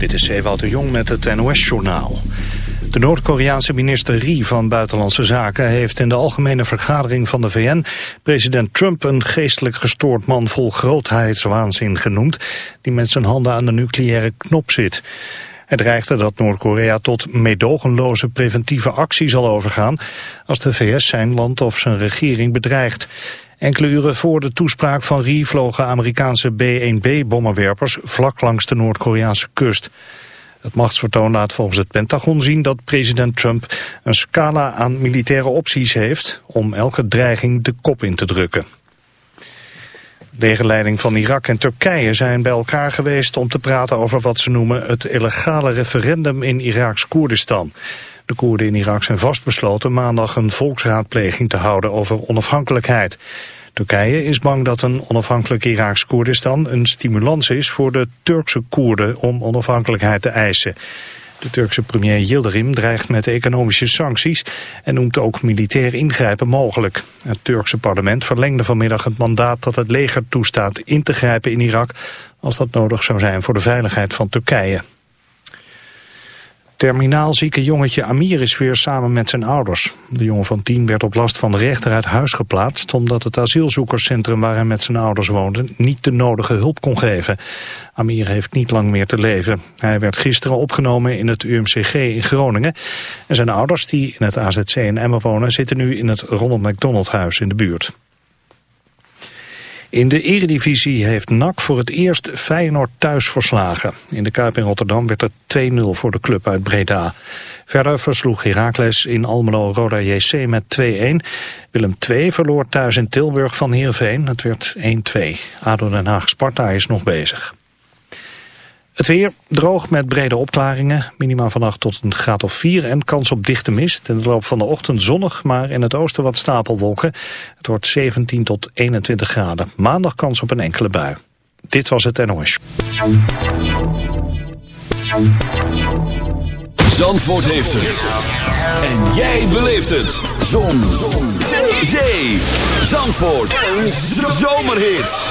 Dit is Ewout de Jong met het NOS-journaal. De Noord-Koreaanse minister Ri van Buitenlandse Zaken heeft in de algemene vergadering van de VN president Trump een geestelijk gestoord man vol grootheidswaanzin genoemd, die met zijn handen aan de nucleaire knop zit. Hij dreigde dat Noord-Korea tot meedogenloze preventieve actie zal overgaan als de VS zijn land of zijn regering bedreigt. Enkele uren voor de toespraak van Ri vlogen Amerikaanse B-1B-bommenwerpers vlak langs de Noord-Koreaanse kust. Het machtsvertoon laat volgens het Pentagon zien dat president Trump een scala aan militaire opties heeft om elke dreiging de kop in te drukken. Legerleiding van Irak en Turkije zijn bij elkaar geweest om te praten over wat ze noemen het illegale referendum in Iraks Koerdistan. De Koerden in Irak zijn vastbesloten maandag een volksraadpleging te houden over onafhankelijkheid. Turkije is bang dat een onafhankelijk Iraaks Koerdistan een stimulans is voor de Turkse Koerden om onafhankelijkheid te eisen. De Turkse premier Yildirim dreigt met economische sancties en noemt ook militair ingrijpen mogelijk. Het Turkse parlement verlengde vanmiddag het mandaat dat het leger toestaat in te grijpen in Irak als dat nodig zou zijn voor de veiligheid van Turkije. Terminaal zieke jongetje Amir is weer samen met zijn ouders. De jongen van tien werd op last van de rechter uit huis geplaatst... omdat het asielzoekerscentrum waar hij met zijn ouders woonde... niet de nodige hulp kon geven. Amir heeft niet lang meer te leven. Hij werd gisteren opgenomen in het UMCG in Groningen. En zijn ouders, die in het AZC in Emmen wonen... zitten nu in het Ronald McDonald Huis in de buurt. In de eredivisie heeft NAC voor het eerst Feyenoord thuis verslagen. In de Kuip in Rotterdam werd het 2-0 voor de club uit Breda. Verder versloeg Heracles in Almelo Roda JC met 2-1. Willem II verloor thuis in Tilburg van Heerenveen. Het werd 1-2. ADO Den Haag Sparta is nog bezig. Het weer droog met brede opklaringen. Minima vannacht tot een graad of 4 en kans op dichte mist. In de loop van de ochtend zonnig, maar in het oosten wat stapelwolken. Het wordt 17 tot 21 graden. Maandag kans op een enkele bui. Dit was het NOS. Zandvoort heeft het. En jij beleeft het. Zon. Zon. Zee. Zandvoort. Een zomerhit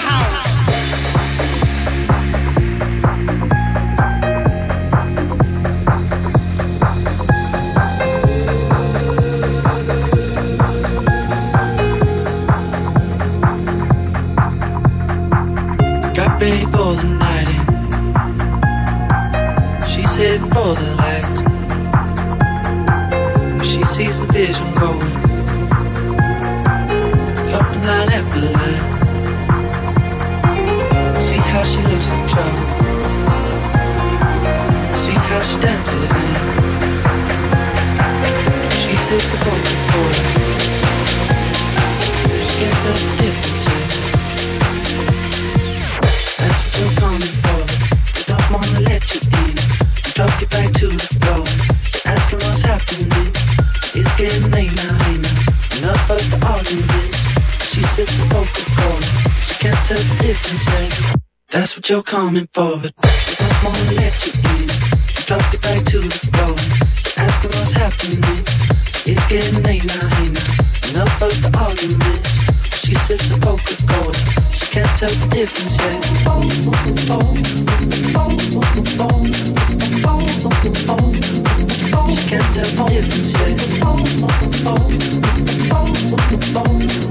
for the light. She sees the vision going. Up line after line. See how she looks in trouble. See how she dances in. She sips the Coca-Cola. She can't tell the difference. Difference yet. That's what you're coming for, but I don't wanna let you in. Drop it back to the floor. Asking what's happening. It's getting late now, hey now. Enough of the argument. She sips the difference yet. She can't tell the difference yet. She can't tell the difference yet.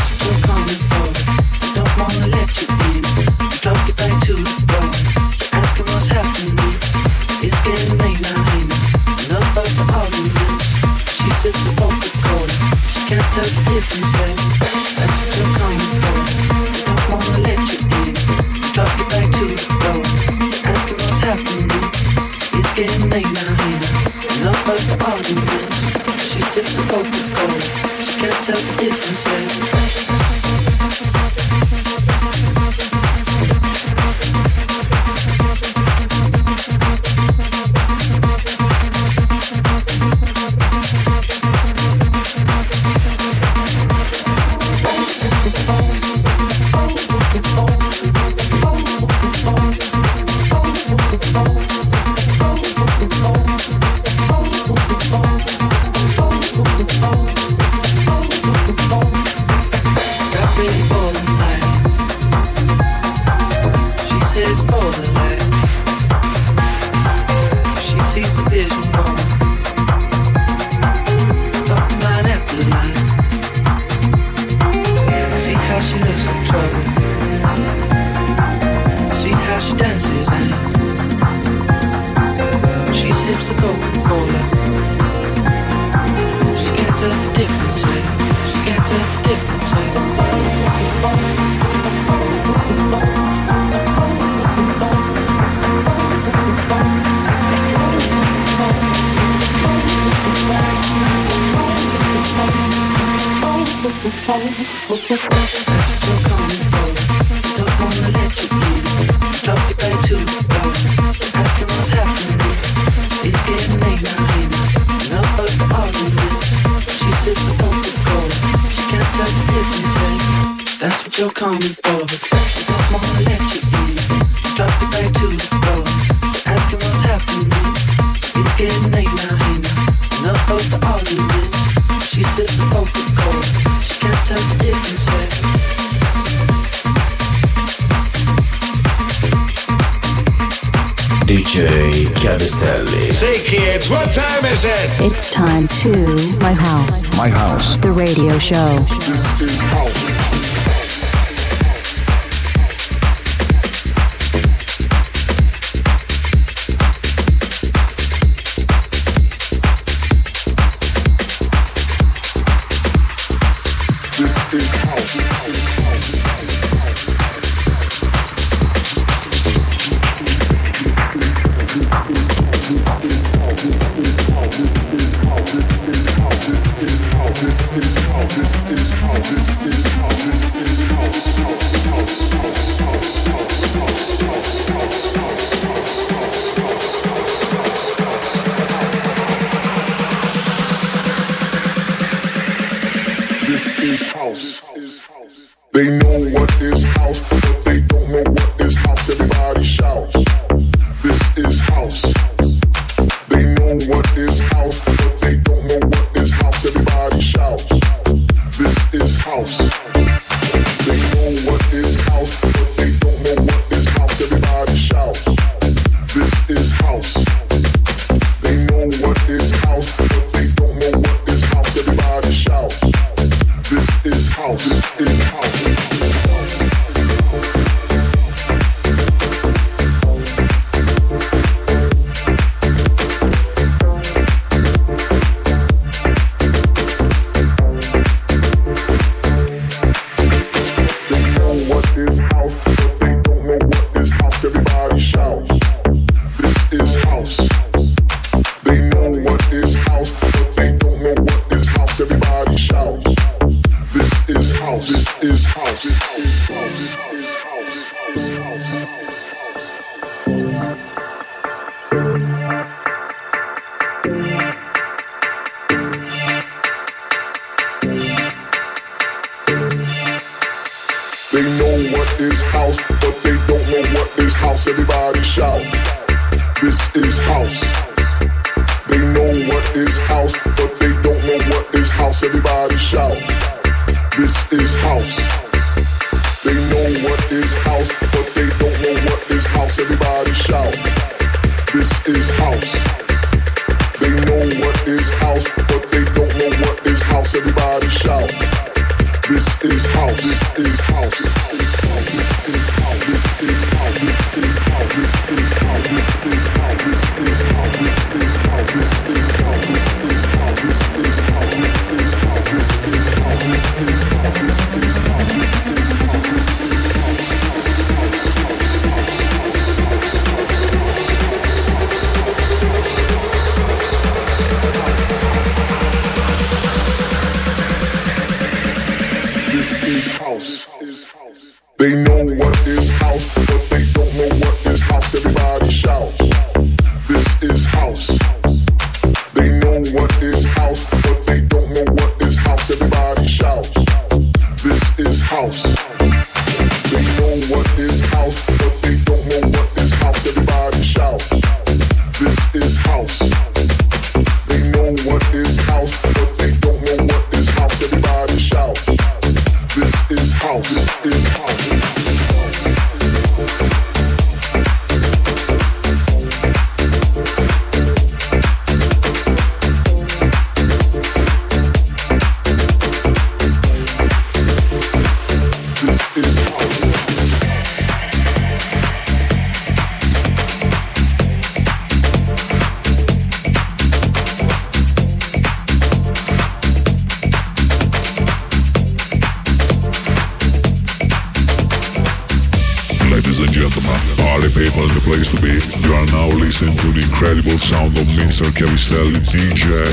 difference. to My House. My House. The radio show. This is house. everybody shout. This is house. They know what is house, but they don't know what is house. Everybody shout. This is house. They know what is house, but they don't know what is house. Everybody shout. This is house. They know what is house, but they don't know what is house. Everybody shout. This is house. This is house.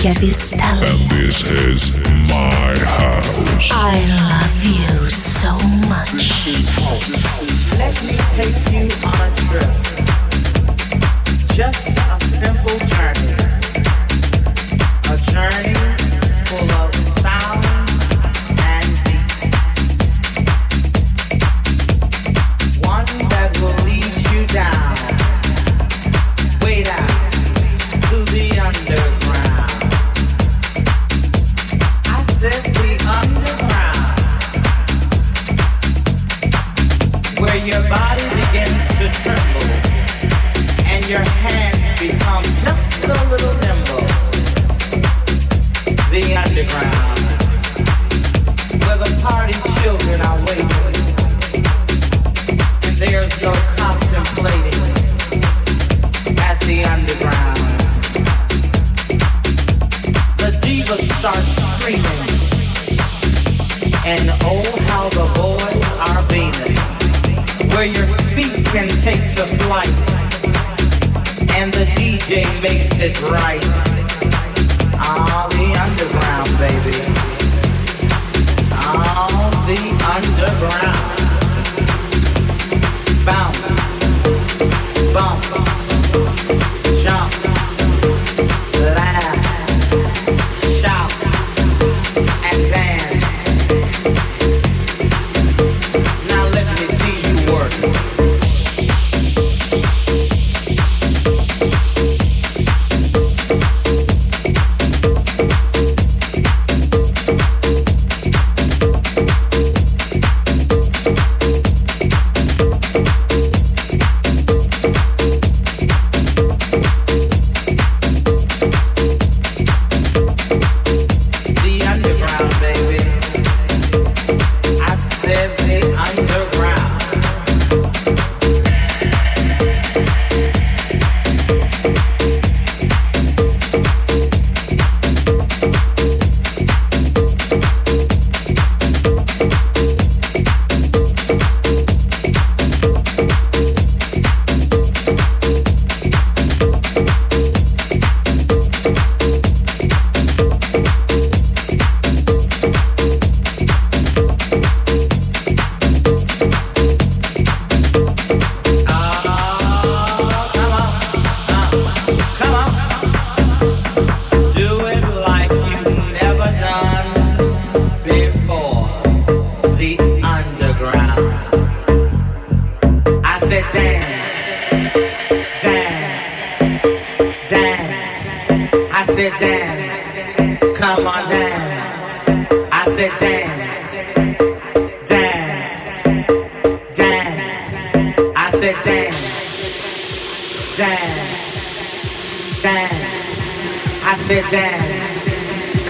And this Vista.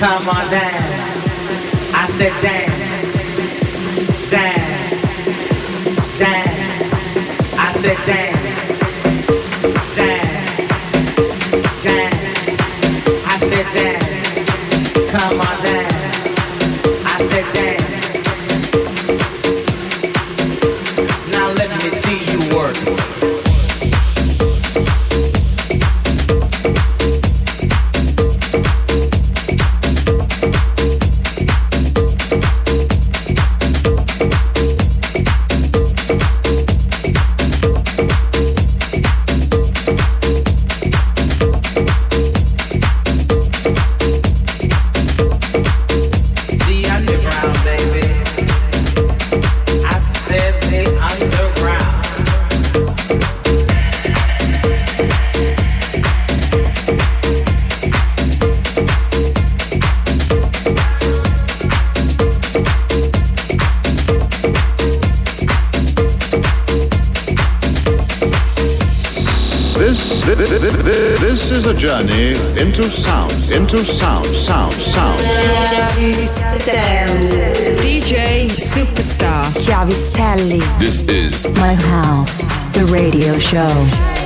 come on dance. I said dance, dance, dance. I said dance. Dance, dance, I said dance, come on dance. show.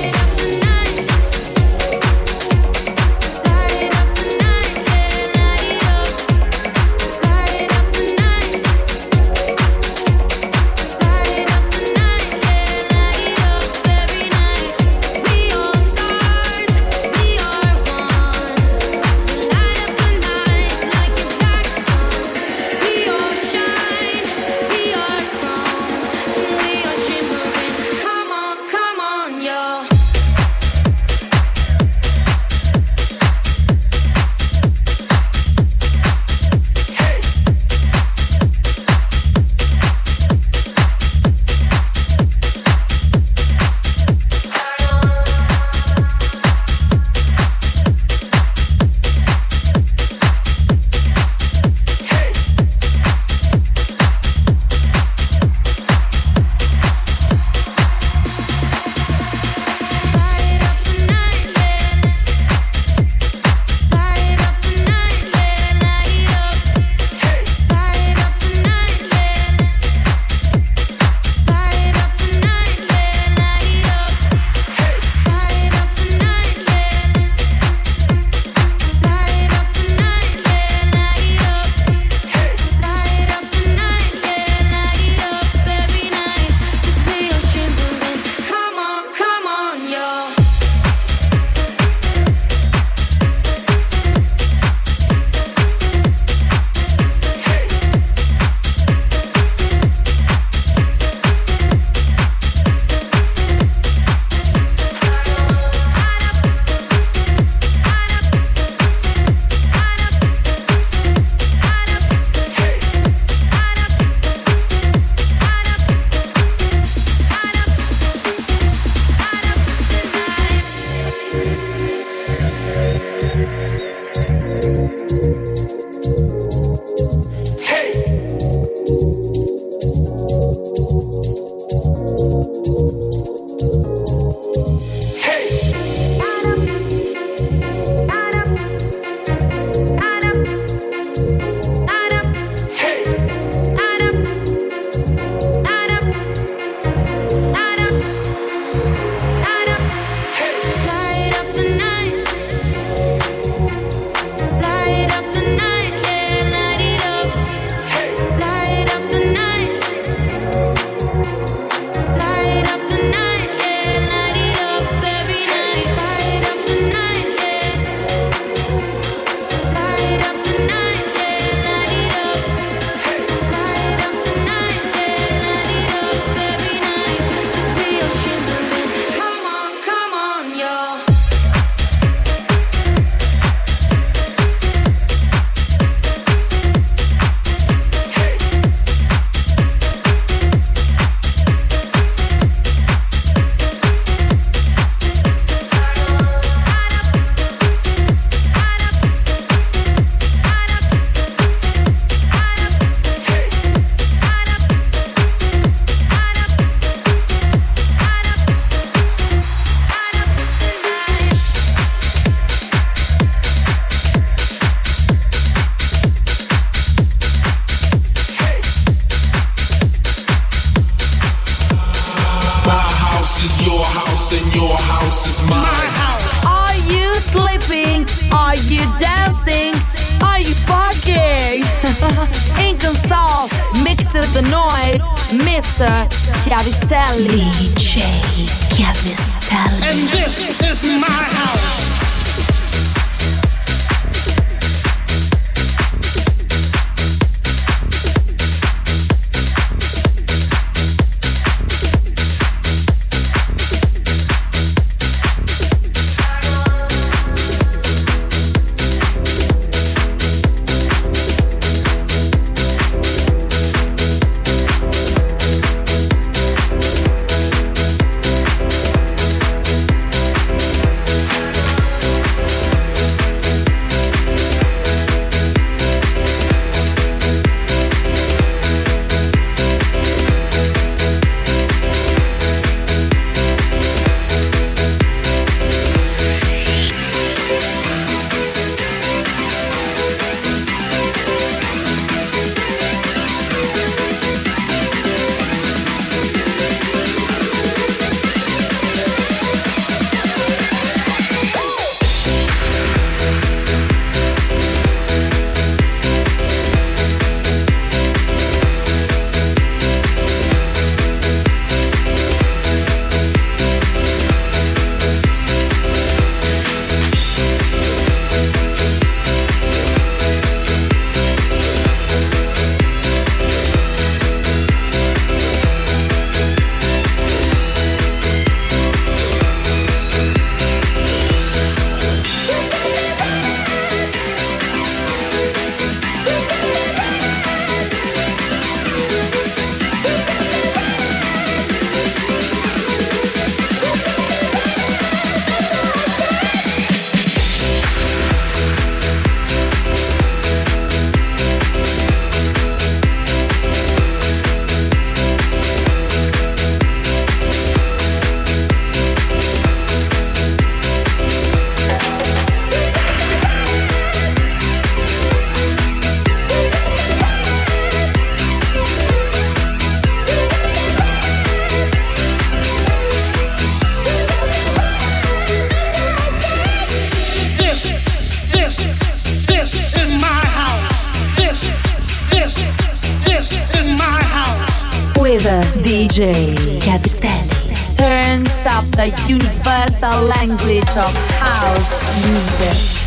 DJ Chiavistelli turns up the universal language of house music.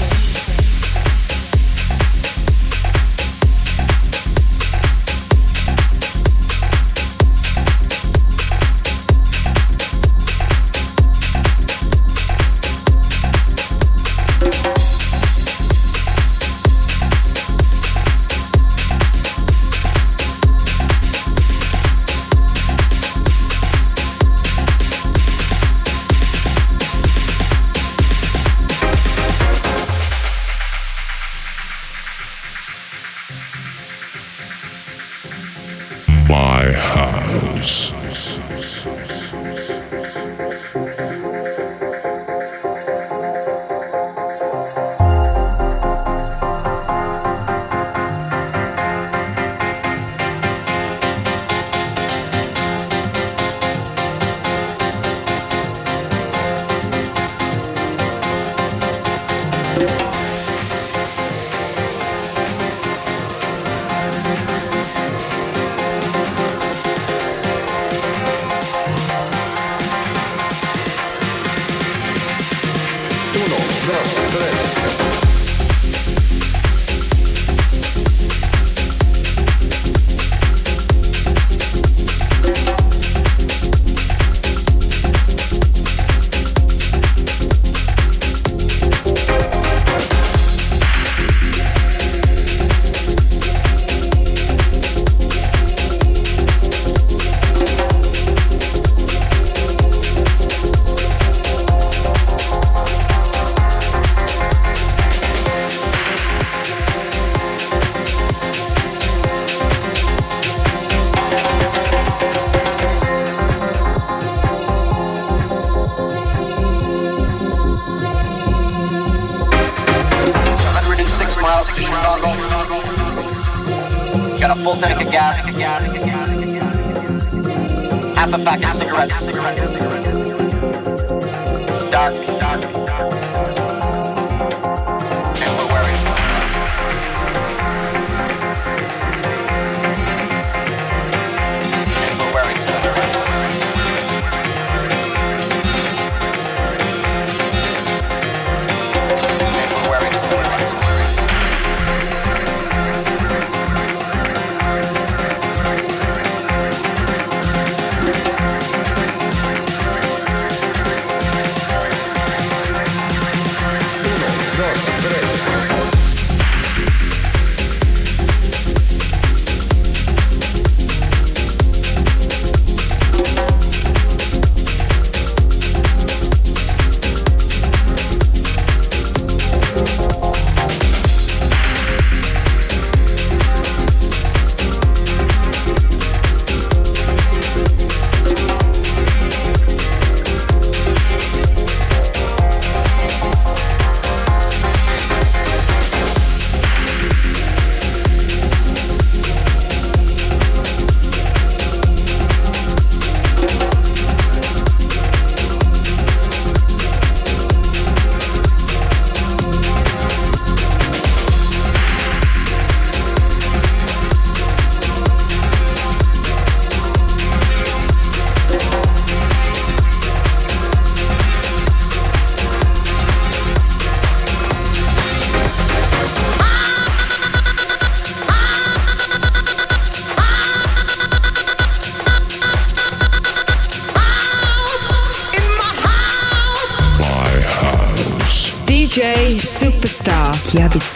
Saskia Bist.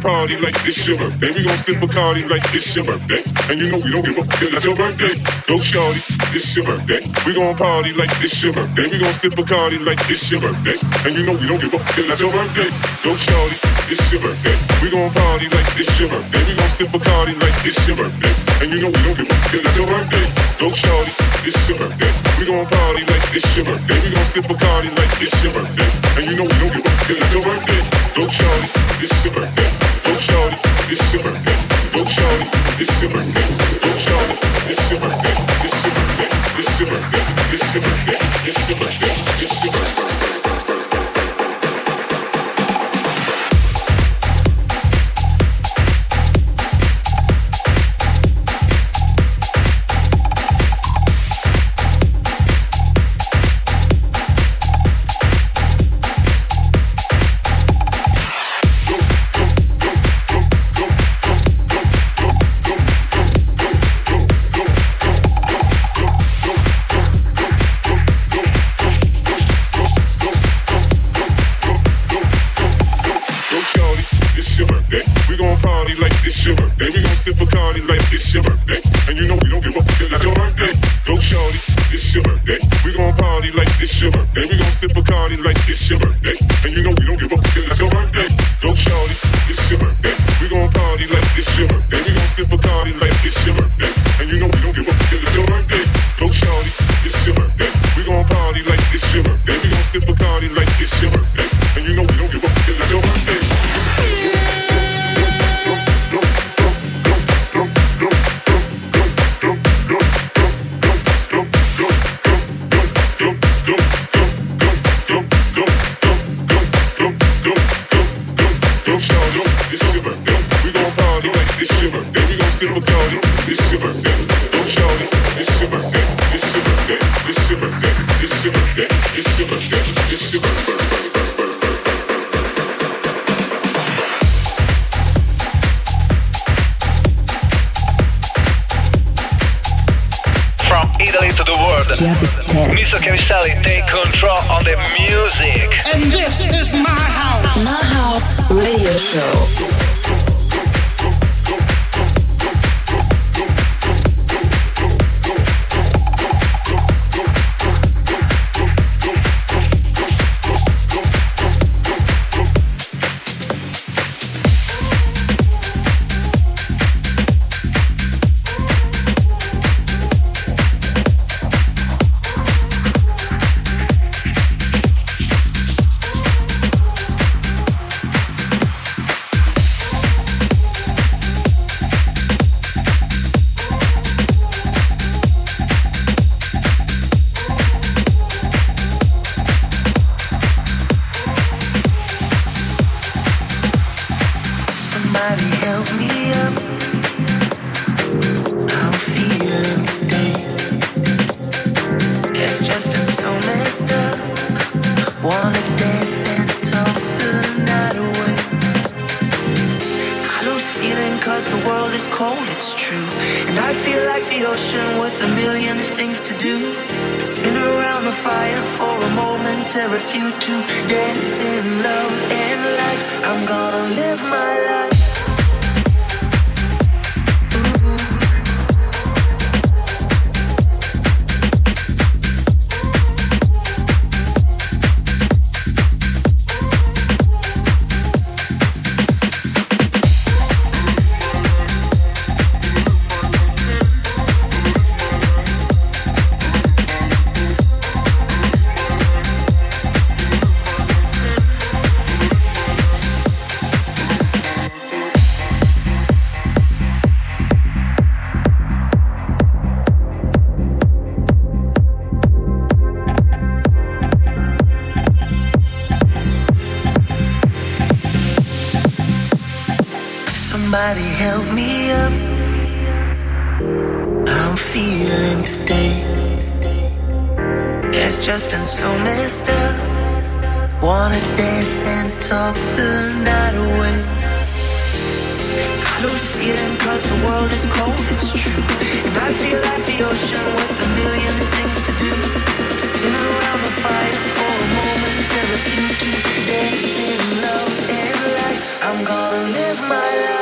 Party like it's your birthday. We gon' sip Bacardi like it's your birthday. And you know we don't give up, cause it's your birthday. Go shorty, it's your birthday. We gon' party like it's your birthday. We gon' sip Bacardi like it's your birthday. And you know we don't give up, cause it's your birthday. Go shorty, it's your birthday. We gon' party like it's your birthday. We gon' sip Bacardi like it's your birthday. And you know we don't give up, cause it's your birthday. Go shorty, it's your birthday. We gon' party like it's your birthday. We gon' sip Bacardi like it's your birthday. And you know we don't give up, cause it's your birthday. Go shorty, it's your birthday. It's your birthday. Somebody help me up. I'm feeling today. It's just been so messed up. Wanna dance and talk the night away. I lose feeling cause the world is cold, it's true. And I feel like the ocean with a million things to do. Spin around the fire for a moment, few to dance in love and light. I'm gonna live my life.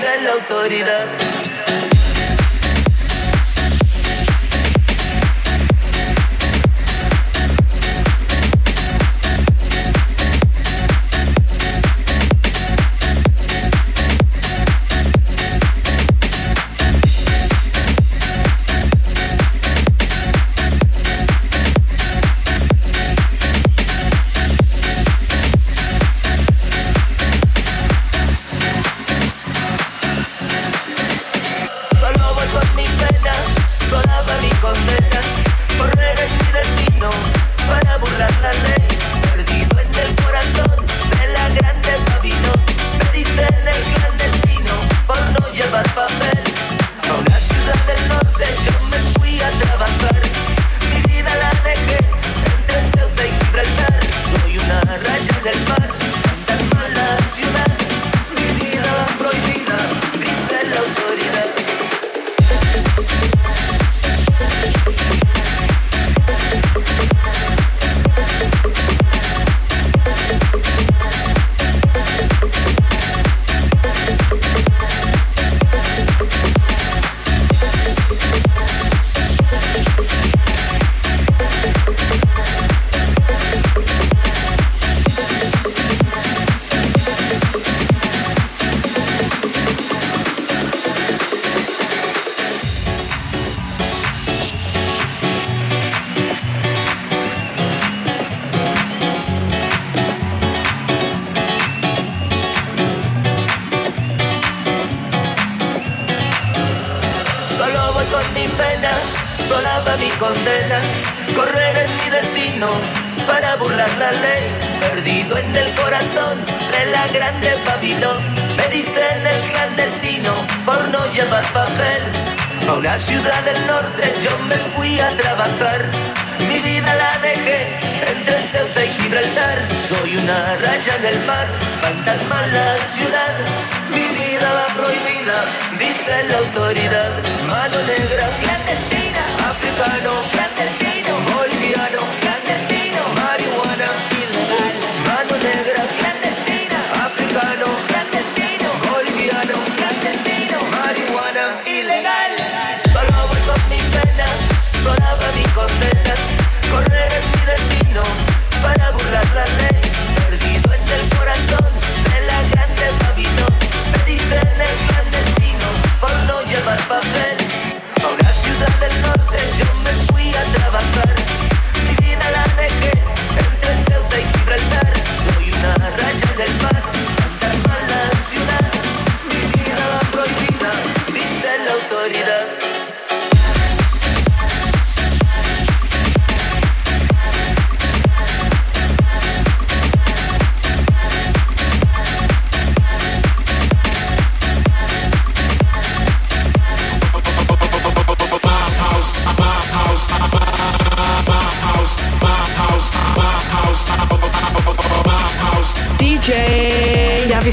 De la autoridad. para burlar la ley, perdido en el corazón de la grande Babilón. Me dicen el clandestino por no llevar papel. A una ciudad del norte yo me fui a trabajar, mi vida la dejé entre Ceuta y Gibraltar. Soy una raya en el mar, fantasma en la ciudad, mi vida va prohibida, dice la autoridad. Mano negra, clandestina, africano, clandestino, boliviano, Sola para mi condena.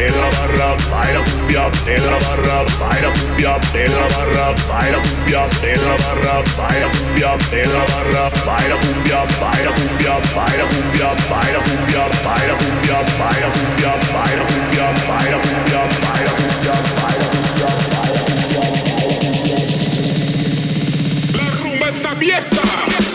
de la barra, baila cumbia de la barra, baila cumbia de la barra, baila cumbia de la barra, baila cumbia de la barra, baila cumbia, baila cumbia, baila cumbia, baila cumbia, baila cumbia, baila cumbia, baila cumbia, baila cumbia, baila cumbia, baila cumbia, baila cumbia. La rumba está fiesta.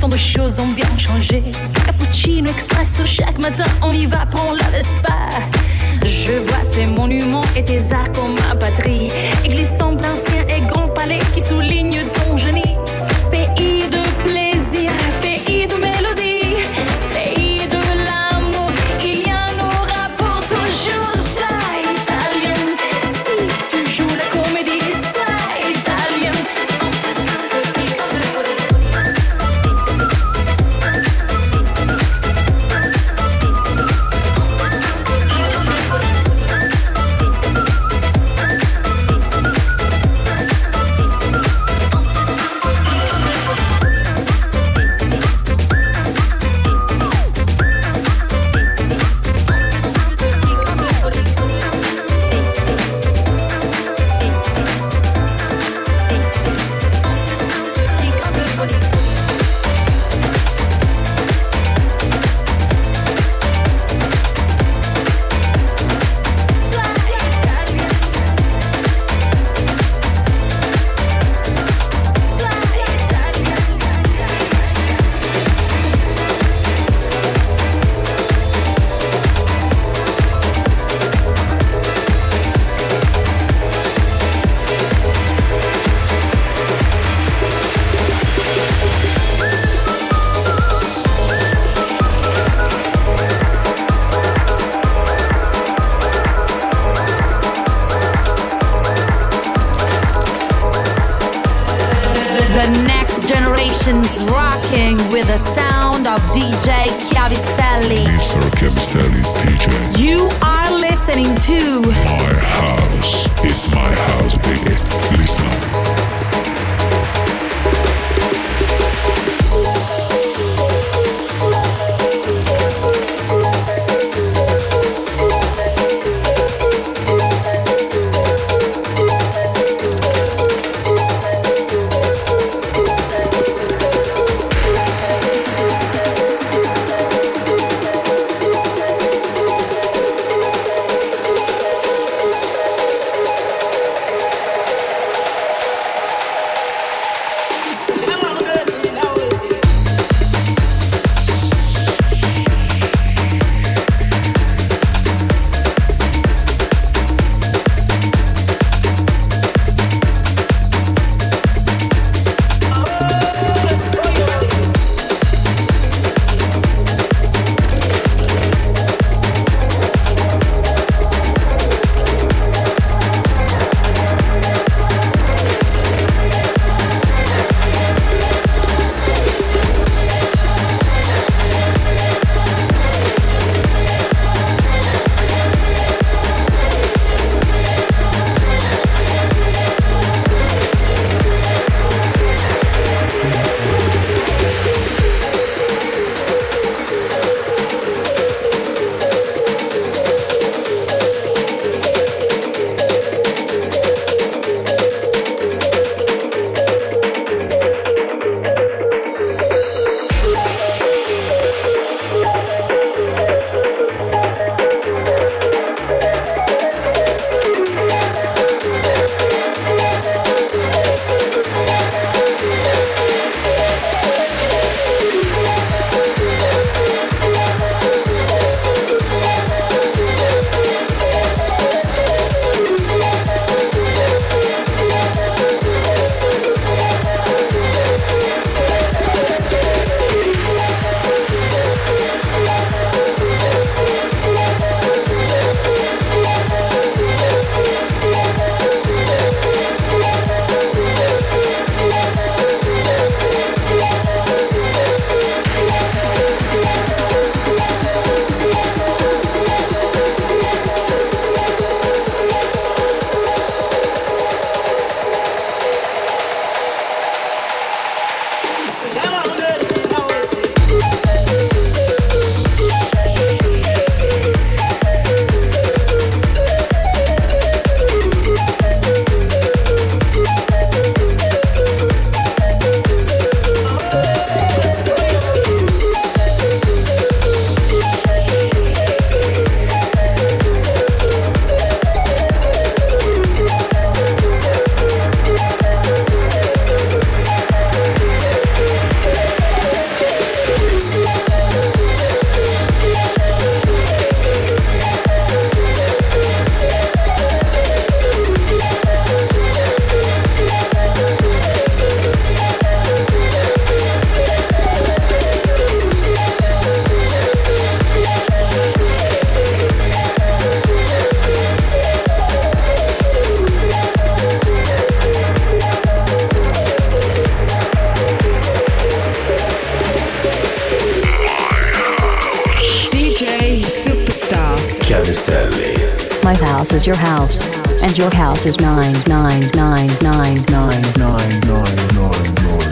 Tant de choses ont bien changé. Cappuccino, expresso, chaque matin on y va, prends la Vespa. Je vois tes monuments et tes arts comme ma patrie. Église, temple ancien et grand palais qui soulignent ton génie. Kevin Stanley DJ. You are listening to. My house is your house, and your house is nine nine nine nine nine nine nine nine.